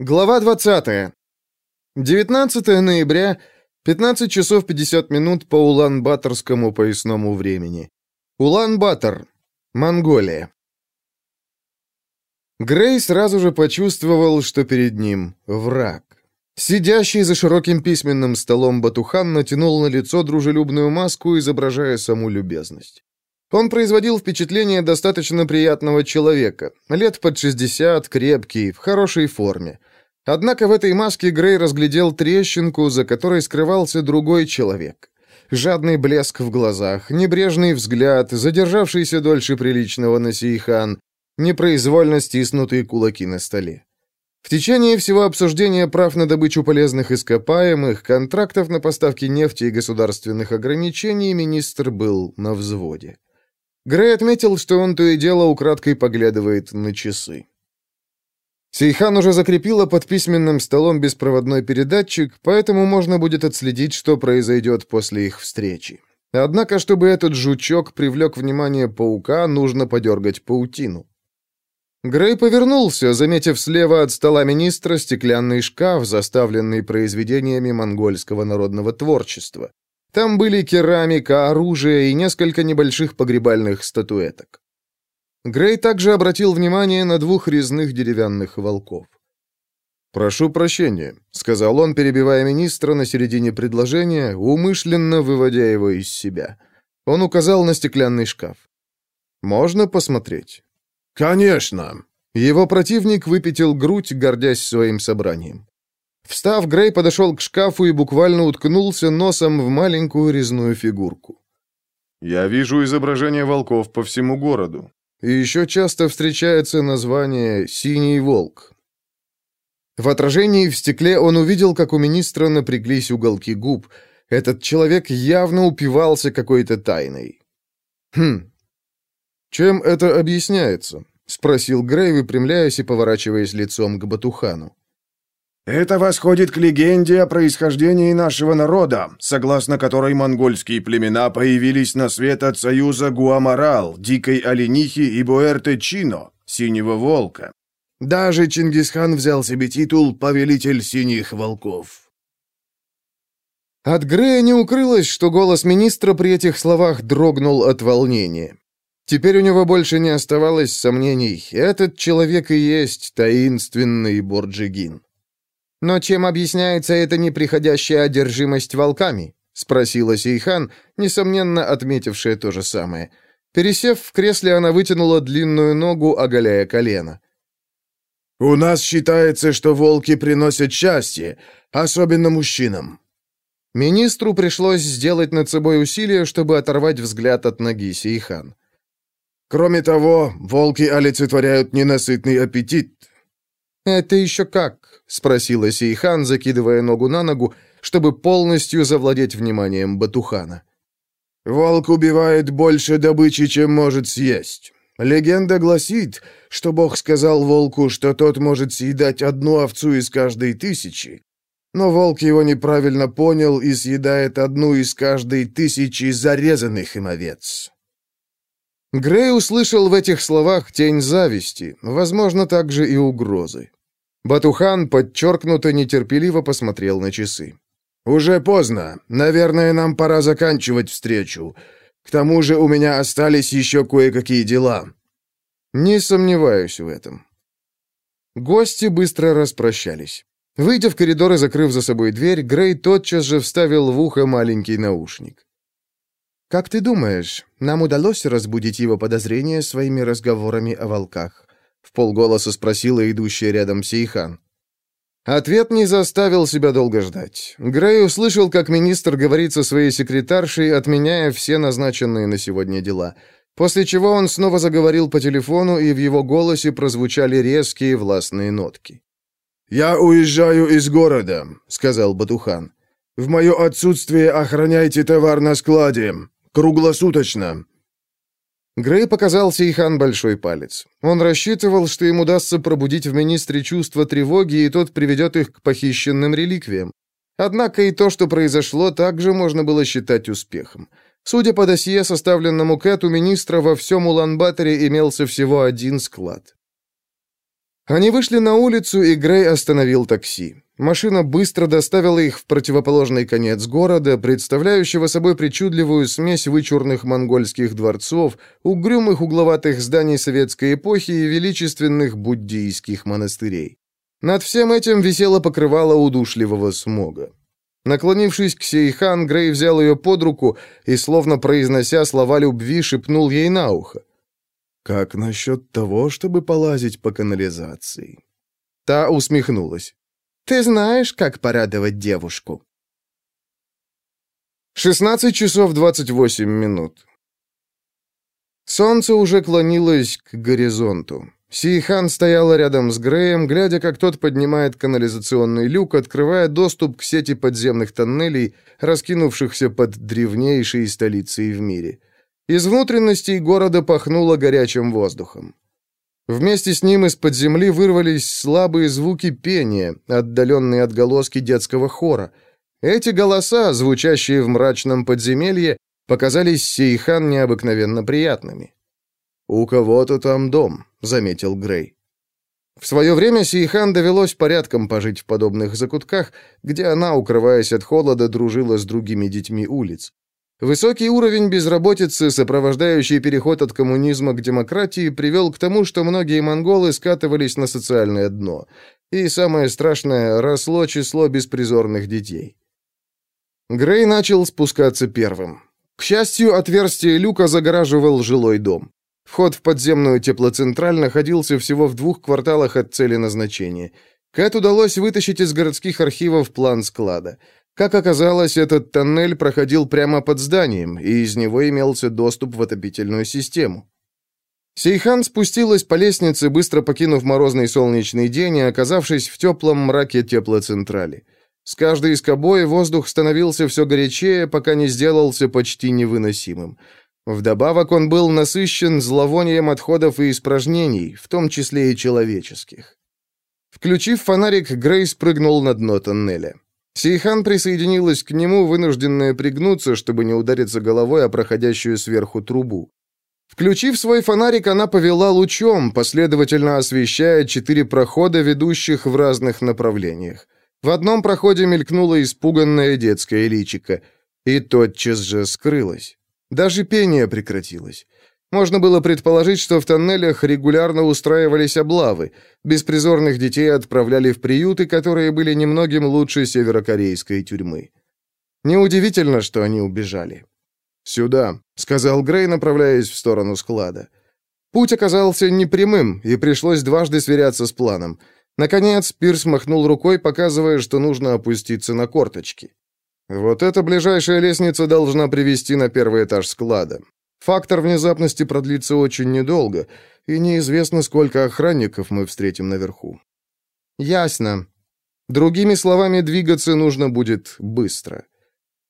Глава 20. 19 ноября, 15 часов 50 минут по Улан-Баторскому поясному времени. Улан-Батор, Монголия. Грей сразу же почувствовал, что перед ним враг. Сидящий за широким письменным столом Батухан натянул на лицо дружелюбную маску, изображая саму любезность. Он производил впечатление достаточно приятного человека, лет под 60, крепкий, в хорошей форме. Однако в этой маске Грей разглядел трещинку, за которой скрывался другой человек. Жадный блеск в глазах, небрежный взгляд, задержавшийся дольше приличного на Сейхан, непроизвольно стиснутые кулаки на столе. В течение всего обсуждения прав на добычу полезных ископаемых, контрактов на поставки нефти и государственных ограничений министр был на взводе. Грей отметил, что он то и дело украдкой поглядывает на часы. Сейхан уже закрепила под письменным столом беспроводной передатчик, поэтому можно будет отследить, что произойдет после их встречи. Однако, чтобы этот жучок привлек внимание паука, нужно подергать паутину. Грей повернулся, заметив слева от стола министра стеклянный шкаф, заставленный произведениями монгольского народного творчества. Там были керамика, оружие и несколько небольших погребальных статуэток. Грей также обратил внимание на двух резных деревянных волков. «Прошу прощения», — сказал он, перебивая министра на середине предложения, умышленно выводя его из себя. Он указал на стеклянный шкаф. «Можно посмотреть?» «Конечно!» Его противник выпятил грудь, гордясь своим собранием. Встав, Грей подошел к шкафу и буквально уткнулся носом в маленькую резную фигурку. «Я вижу изображения волков по всему городу. И еще часто встречается название «синий волк». В отражении в стекле он увидел, как у министра напряглись уголки губ. Этот человек явно упивался какой-то тайной. «Хм. Чем это объясняется?» — спросил Грей, выпрямляясь и поворачиваясь лицом к Батухану. Это восходит к легенде о происхождении нашего народа, согласно которой монгольские племена появились на свет от союза Гуамарал, Дикой Оленихи и Буэрте-Чино, Синего Волка. Даже Чингисхан взял себе титул «Повелитель Синих Волков». От Грея не укрылось, что голос министра при этих словах дрогнул от волнения. Теперь у него больше не оставалось сомнений. Этот человек и есть таинственный Борджигин. «Но чем объясняется эта неприходящая одержимость волками?» — спросила Сейхан, несомненно отметившая то же самое. Пересев в кресле, она вытянула длинную ногу, оголяя колено. «У нас считается, что волки приносят счастье, особенно мужчинам». Министру пришлось сделать над собой усилие, чтобы оторвать взгляд от ноги Сейхан. «Кроме того, волки олицетворяют ненасытный аппетит». «Это еще как?» — спросила Сейхан, закидывая ногу на ногу, чтобы полностью завладеть вниманием Батухана. «Волк убивает больше добычи, чем может съесть. Легенда гласит, что Бог сказал волку, что тот может съедать одну овцу из каждой тысячи. Но волк его неправильно понял и съедает одну из каждой тысячи зарезанных им овец». Грей услышал в этих словах тень зависти, возможно, также и угрозы. Батухан подчеркнуто нетерпеливо посмотрел на часы. «Уже поздно. Наверное, нам пора заканчивать встречу. К тому же у меня остались еще кое-какие дела». «Не сомневаюсь в этом». Гости быстро распрощались. Выйдя в коридор и закрыв за собой дверь, Грей тотчас же вставил в ухо маленький наушник. «Как ты думаешь, нам удалось разбудить его подозрения своими разговорами о волках?» В полголоса спросила идущая рядом Сейхан. Ответ не заставил себя долго ждать. Грей услышал, как министр говорит со своей секретаршей, отменяя все назначенные на сегодня дела. После чего он снова заговорил по телефону, и в его голосе прозвучали резкие властные нотки. «Я уезжаю из города», — сказал Батухан. «В мое отсутствие охраняйте товар на складе. Круглосуточно. Грей показал Сейхан большой палец. Он рассчитывал, что им удастся пробудить в министре чувство тревоги, и тот приведет их к похищенным реликвиям. Однако и то, что произошло, также можно было считать успехом. Судя по досье, составленному Кэт, у министра во всем Улан-Баторе имелся всего один склад. Они вышли на улицу, и Грей остановил такси. Машина быстро доставила их в противоположный конец города, представляющего собой причудливую смесь вычурных монгольских дворцов, угрюмых угловатых зданий советской эпохи и величественных буддийских монастырей. Над всем этим висело покрывало удушливого смога. Наклонившись к Сейхан, Грей взял ее под руку и, словно произнося слова любви, шепнул ей на ухо. «Как насчет того, чтобы полазить по канализации?» Та усмехнулась. «Ты знаешь, как порадовать девушку?» 16 часов 28 минут. Солнце уже клонилось к горизонту. Сейхан стояла рядом с Греем, глядя, как тот поднимает канализационный люк, открывая доступ к сети подземных тоннелей, раскинувшихся под древнейшей столицей в мире. Из внутренностей города пахнуло горячим воздухом. Вместе с ним из-под земли вырвались слабые звуки пения, отдаленные отголоски детского хора. Эти голоса, звучащие в мрачном подземелье, показались Сейхан необыкновенно приятными. «У кого-то там дом», — заметил Грей. В свое время Сейхан довелось порядком пожить в подобных закутках, где она, укрываясь от холода, дружила с другими детьми улиц. Высокий уровень безработицы, сопровождающий переход от коммунизма к демократии, привел к тому, что многие монголы скатывались на социальное дно. И самое страшное, росло число беспризорных детей. Грей начал спускаться первым. К счастью, отверстие люка загораживал жилой дом. Вход в подземную теплоцентраль находился всего в двух кварталах от цели назначения. Кэт удалось вытащить из городских архивов план склада. Как оказалось, этот тоннель проходил прямо под зданием, и из него имелся доступ в отопительную систему. Сейхан спустилась по лестнице, быстро покинув морозный солнечный день и оказавшись в теплом мраке теплоцентрали. С каждой скобой воздух становился все горячее, пока не сделался почти невыносимым. Вдобавок он был насыщен зловонием отходов и испражнений, в том числе и человеческих. Включив фонарик, Грейс прыгнул на дно тоннеля. Сейхан присоединилась к нему, вынужденная пригнуться, чтобы не удариться головой о проходящую сверху трубу. Включив свой фонарик, она повела лучом, последовательно освещая четыре прохода, ведущих в разных направлениях. В одном проходе мелькнуло испуганное детское личико, и тотчас же скрылось. Даже пение прекратилось. Можно было предположить, что в тоннелях регулярно устраивались облавы. Беспризорных детей отправляли в приюты, которые были немногим лучше северокорейской тюрьмы. Неудивительно, что они убежали. «Сюда», — сказал Грей, направляясь в сторону склада. Путь оказался непрямым, и пришлось дважды сверяться с планом. Наконец, Пирс махнул рукой, показывая, что нужно опуститься на корточки. «Вот эта ближайшая лестница должна привести на первый этаж склада. Фактор внезапности продлится очень недолго, и неизвестно, сколько охранников мы встретим наверху. Ясно. Другими словами, двигаться нужно будет быстро.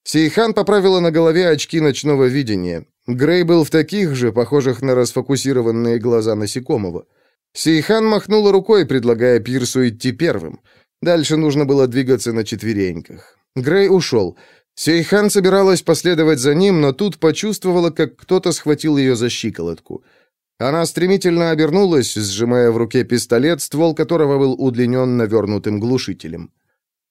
Сейхан поправила на голове очки ночного видения. Грей был в таких же, похожих на расфокусированные глаза насекомого. Сейхан махнула рукой, предлагая Пирсу идти первым. Дальше нужно было двигаться на четвереньках. Грей ушел. Сейхан собиралась последовать за ним, но тут почувствовала, как кто-то схватил ее за щиколотку. Она стремительно обернулась, сжимая в руке пистолет, ствол которого был удлинен навернутым глушителем.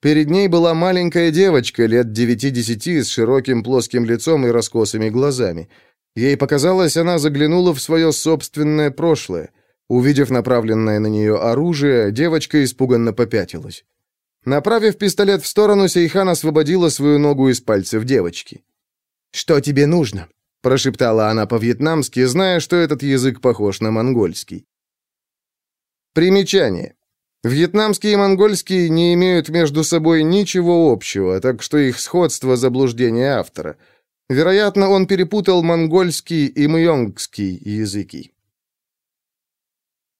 Перед ней была маленькая девочка лет девяти-десяти с широким плоским лицом и раскосыми глазами. Ей показалось, она заглянула в свое собственное прошлое. Увидев направленное на нее оружие, девочка испуганно попятилась. Направив пистолет в сторону, Сейхан освободила свою ногу из пальцев девочки. «Что тебе нужно?» – прошептала она по-вьетнамски, зная, что этот язык похож на монгольский. Примечание. Вьетнамский и монгольский не имеют между собой ничего общего, так что их сходство – заблуждение автора. Вероятно, он перепутал монгольский и мьонгский языки.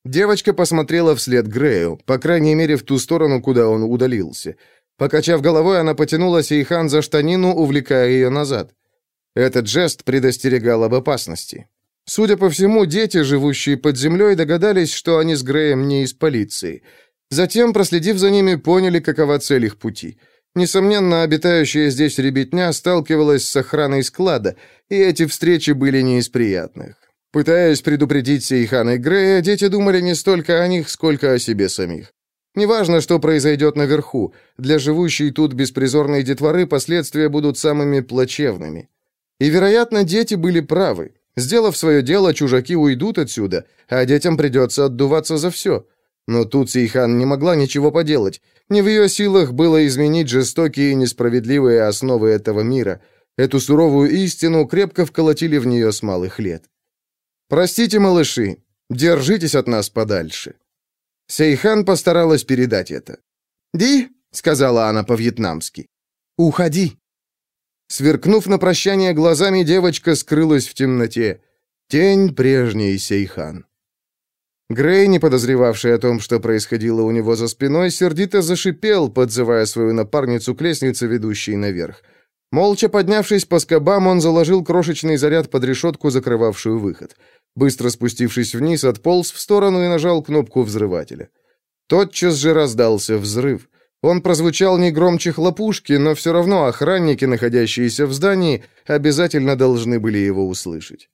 Девочка посмотрела вслед Грею, по крайней мере, в ту сторону, куда он удалился. Покачав головой, она потянула Сейхан за штанину, увлекая ее назад. Этот жест предостерегал об опасности. Судя по всему, дети, живущие под землей, догадались, что они с Греем не из полиции. Затем, проследив за ними, поняли, какова цель их пути. Несомненно, обитающая здесь ребятня сталкивалась с охраной склада, и эти встречи были не из приятных. Пытаясь предупредить Сейхан и Грея, дети думали не столько о них, сколько о себе самих. Неважно, что произойдет наверху, для живущей тут беспризорной детворы последствия будут самыми плачевными. И, вероятно, дети были правы. Сделав свое дело, чужаки уйдут отсюда, а детям придется отдуваться за все. Но тут Сейхан не могла ничего поделать. Не в ее силах было изменить жестокие и несправедливые основы этого мира. Эту суровую истину крепко вколотили в нее с малых лет. «Простите, малыши, держитесь от нас подальше». Сейхан постаралась передать это. «Ди», — сказала она по-вьетнамски, — «уходи». Сверкнув на прощание глазами, девочка скрылась в темноте. Тень прежней Сейхан. Грей, не подозревавший о том, что происходило у него за спиной, сердито зашипел, подзывая свою напарницу к лестнице, ведущей наверх. Молча поднявшись по скобам, он заложил крошечный заряд под решетку, закрывавшую выход. Быстро спустившись вниз, отполз в сторону и нажал кнопку взрывателя. Тотчас же раздался взрыв. Он прозвучал не громче хлопушки, но все равно охранники, находящиеся в здании, обязательно должны были его услышать.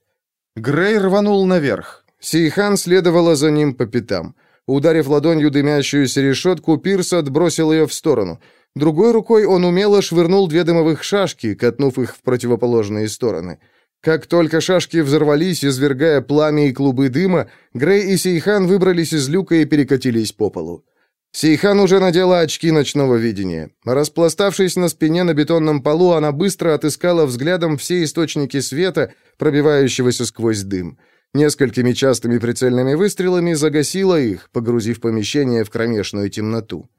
Грей рванул наверх. Сейхан следовала за ним по пятам. Ударив ладонью дымящуюся решетку, Пирс отбросил ее в сторону — Другой рукой он умело швырнул две дымовых шашки, катнув их в противоположные стороны. Как только шашки взорвались, извергая пламя и клубы дыма, Грей и Сейхан выбрались из люка и перекатились по полу. Сейхан уже надела очки ночного видения. Распластавшись на спине на бетонном полу, она быстро отыскала взглядом все источники света, пробивающегося сквозь дым. Несколькими частыми прицельными выстрелами загасила их, погрузив помещение в кромешную темноту.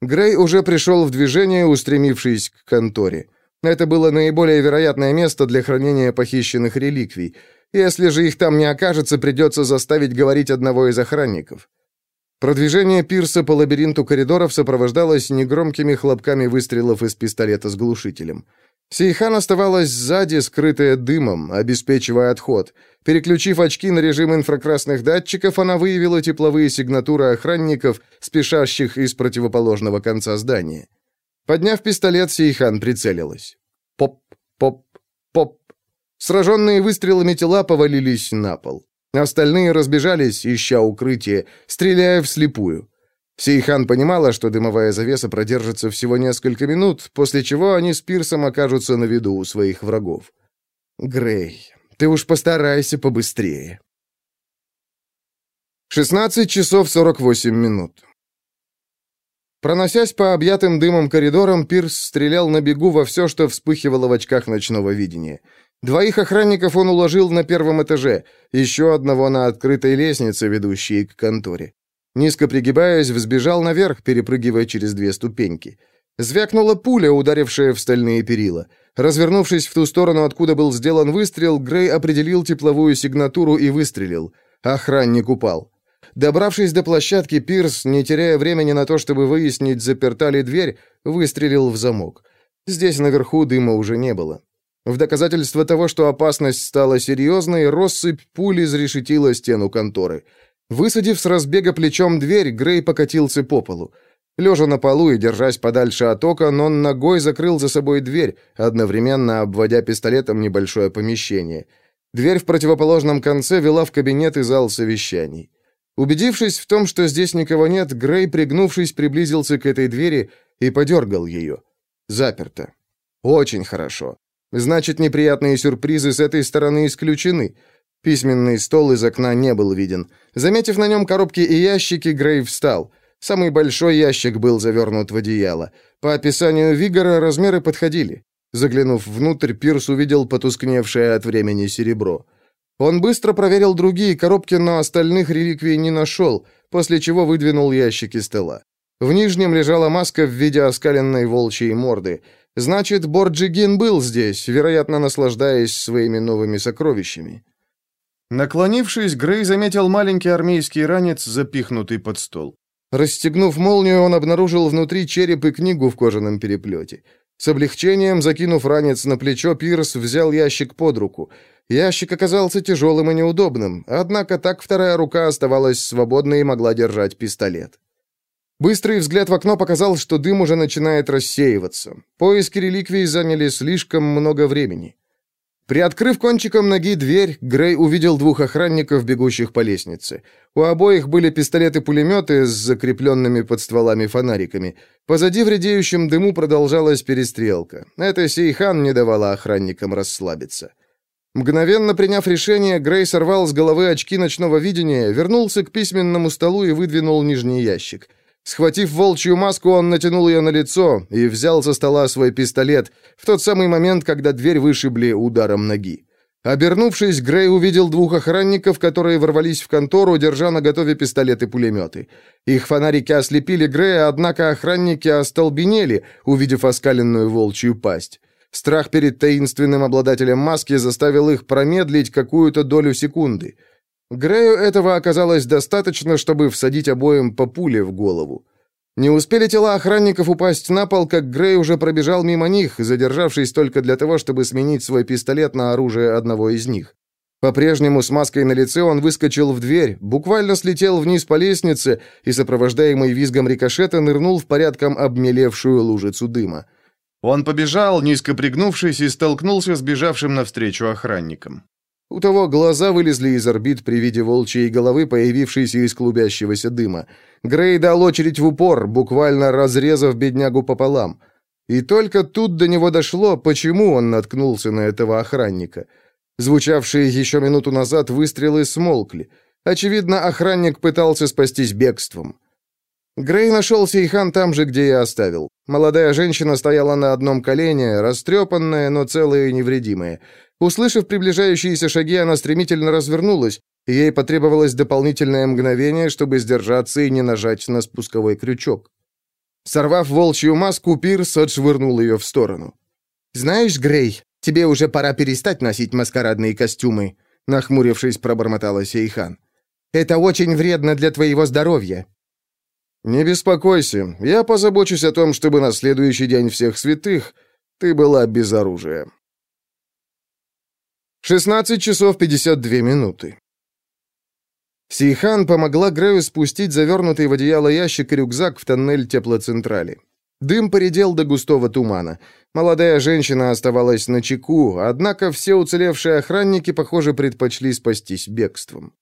Грей уже пришел в движение, устремившись к конторе. Это было наиболее вероятное место для хранения похищенных реликвий. Если же их там не окажется, придется заставить говорить одного из охранников. Продвижение Пирса по лабиринту коридоров сопровождалось негромкими хлопками выстрелов из пистолета с глушителем. Сейхан оставалась сзади, скрытая дымом, обеспечивая отход. Переключив очки на режим инфракрасных датчиков, она выявила тепловые сигнатуры охранников, спешащих из противоположного конца здания. Подняв пистолет, Сейхан прицелилась. Поп, поп, поп. Сраженные выстрелами тела повалились на пол. Остальные разбежались, ища укрытие, стреляя вслепую. Сейхан понимала, что дымовая завеса продержится всего несколько минут, после чего они с Пирсом окажутся на виду у своих врагов. «Грей, ты уж постарайся побыстрее». 16 часов 48 минут. Проносясь по объятым дымом коридорам, Пирс стрелял на бегу во все, что вспыхивало в очках ночного видения. Двоих охранников он уложил на первом этаже, еще одного на открытой лестнице, ведущей к конторе. Низко пригибаясь, взбежал наверх, перепрыгивая через две ступеньки. Звякнула пуля, ударившая в стальные перила. Развернувшись в ту сторону, откуда был сделан выстрел, Грей определил тепловую сигнатуру и выстрелил. Охранник упал. Добравшись до площадки, Пирс, не теряя времени на то, чтобы выяснить, заперта ли дверь, выстрелил в замок. Здесь наверху дыма уже не было. В доказательство того, что опасность стала серьезной, россыпь пули изрешетила стену конторы. Высадив с разбега плечом дверь, Грей покатился по полу. Лежа на полу и держась подальше от окон, он ногой закрыл за собой дверь, одновременно обводя пистолетом небольшое помещение. Дверь в противоположном конце вела в кабинет и зал совещаний. Убедившись в том, что здесь никого нет, Грей, пригнувшись, приблизился к этой двери и подергал ее. Заперто. Очень хорошо. Значит, неприятные сюрпризы с этой стороны исключены. Письменный стол из окна не был виден. Заметив на нем коробки и ящики, Грей встал. Самый большой ящик был завернут в одеяло. По описанию Вигора размеры подходили. Заглянув внутрь, Пирс увидел потускневшее от времени серебро. Он быстро проверил другие коробки, но остальных реликвий не нашел, после чего выдвинул ящики стола. В нижнем лежала маска в виде оскаленной волчьей морды. Значит, Борджигин был здесь, вероятно, наслаждаясь своими новыми сокровищами. Наклонившись, Грей заметил маленький армейский ранец, запихнутый под стол. Расстегнув молнию, он обнаружил внутри череп и книгу в кожаном переплете. С облегчением, закинув ранец на плечо, Пирс взял ящик под руку. Ящик оказался тяжелым и неудобным, однако так вторая рука оставалась свободной и могла держать пистолет. Быстрый взгляд в окно показал, что дым уже начинает рассеиваться. Поиски реликвий заняли слишком много времени. Приоткрыв кончиком ноги дверь, Грей увидел двух охранников, бегущих по лестнице. У обоих были пистолеты-пулеметы с закрепленными под стволами фонариками. Позади в дыму продолжалась перестрелка. Это Сейхан не давала охранникам расслабиться. Мгновенно приняв решение, Грей сорвал с головы очки ночного видения, вернулся к письменному столу и выдвинул нижний ящик. Схватив волчью маску, он натянул ее на лицо и взял со стола свой пистолет в тот самый момент, когда дверь вышибли ударом ноги. Обернувшись, Грей увидел двух охранников, которые ворвались в контору, держа на готове пистолеты-пулеметы. Их фонарики ослепили Грея, однако охранники остолбенели, увидев оскаленную волчью пасть. Страх перед таинственным обладателем маски заставил их промедлить какую-то долю секунды. Грею этого оказалось достаточно, чтобы всадить обоим по пуле в голову. Не успели тела охранников упасть на пол, как Грей уже пробежал мимо них, задержавшись только для того, чтобы сменить свой пистолет на оружие одного из них. По-прежнему с маской на лице он выскочил в дверь, буквально слетел вниз по лестнице и, сопровождаемый визгом рикошета, нырнул в порядком обмелевшую лужицу дыма. Он побежал, низко пригнувшись, и столкнулся с бежавшим навстречу охранником. У того глаза вылезли из орбит при виде волчьей головы, появившейся из клубящегося дыма. Грей дал очередь в упор, буквально разрезав беднягу пополам. И только тут до него дошло, почему он наткнулся на этого охранника. Звучавшие еще минуту назад выстрелы смолкли. Очевидно, охранник пытался спастись бегством. Грей нашел Сейхан там же, где и оставил. Молодая женщина стояла на одном колене, растрепанная, но целая и невредимая. Услышав приближающиеся шаги, она стремительно развернулась, и ей потребовалось дополнительное мгновение, чтобы сдержаться и не нажать на спусковой крючок. Сорвав волчью маску, Пирс отшвырнул ее в сторону. «Знаешь, Грей, тебе уже пора перестать носить маскарадные костюмы», нахмурившись, пробормотала Сейхан. «Это очень вредно для твоего здоровья». «Не беспокойся, я позабочусь о том, чтобы на следующий день всех святых ты была без оружия». 16 часов 52 минуты. Сейхан помогла Грею спустить завернутый в одеяло ящик и рюкзак в тоннель теплоцентрали. Дым поредел до густого тумана. Молодая женщина оставалась на чеку, однако все уцелевшие охранники, похоже, предпочли спастись бегством.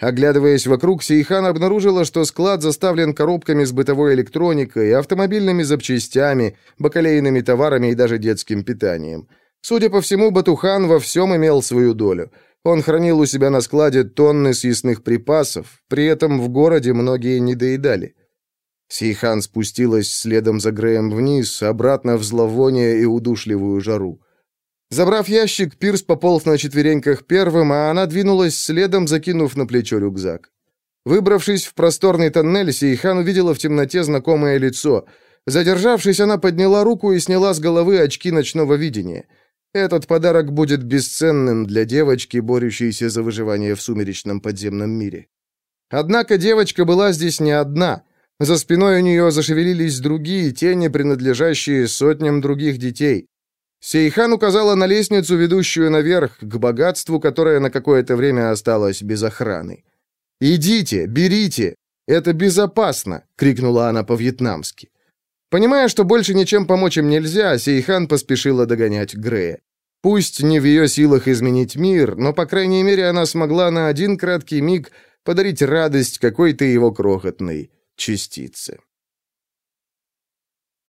Оглядываясь вокруг, Сейхан обнаружила, что склад заставлен коробками с бытовой электроникой, автомобильными запчастями, бакалейными товарами и даже детским питанием. Судя по всему, Батухан во всем имел свою долю. Он хранил у себя на складе тонны съестных припасов, при этом в городе многие не доедали. Сейхан спустилась следом за Греем вниз, обратно в зловоние и удушливую жару. Забрав ящик, Пирс пополз на четвереньках первым, а она двинулась следом, закинув на плечо рюкзак. Выбравшись в просторный тоннель, Сейхан увидела в темноте знакомое лицо. Задержавшись, она подняла руку и сняла с головы очки ночного видения — этот подарок будет бесценным для девочки, борющейся за выживание в сумеречном подземном мире. Однако девочка была здесь не одна. За спиной у нее зашевелились другие тени, принадлежащие сотням других детей. Сейхан указала на лестницу, ведущую наверх, к богатству, которое на какое-то время осталось без охраны. «Идите, берите! Это безопасно!» — крикнула она по-вьетнамски. Понимая, что больше ничем помочь им нельзя, Сейхан поспешила догонять Грея. Пусть не в ее силах изменить мир, но, по крайней мере, она смогла на один краткий миг подарить радость какой-то его крохотной частице.